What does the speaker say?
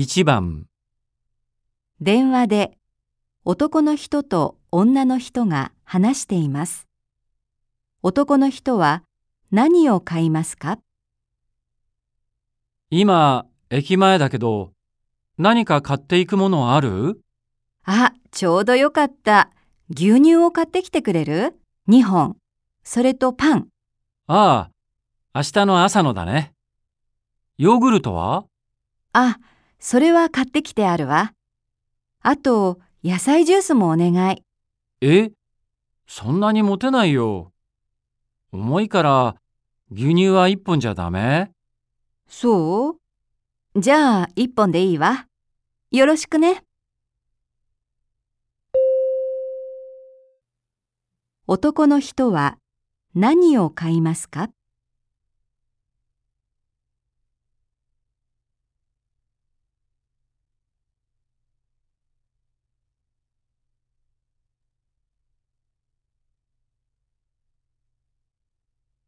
1番、電話で男の人と女の人が話しています。男の人は何を買いますか？今、駅前だけど、何か買っていくものある？あ、ちょうどよかった。牛乳を買ってきてくれる ?2 本。それとパン。ああ、明日の朝のだね。ヨーグルトは？あ、それは買ってきてあるわ。あと、野菜ジュースもお願い。え？そんなに持てないよ。重いから、牛乳は1本じゃダメ？そう？じゃあ、1本でいいわ。よろしくね。男の人は何を買いますか？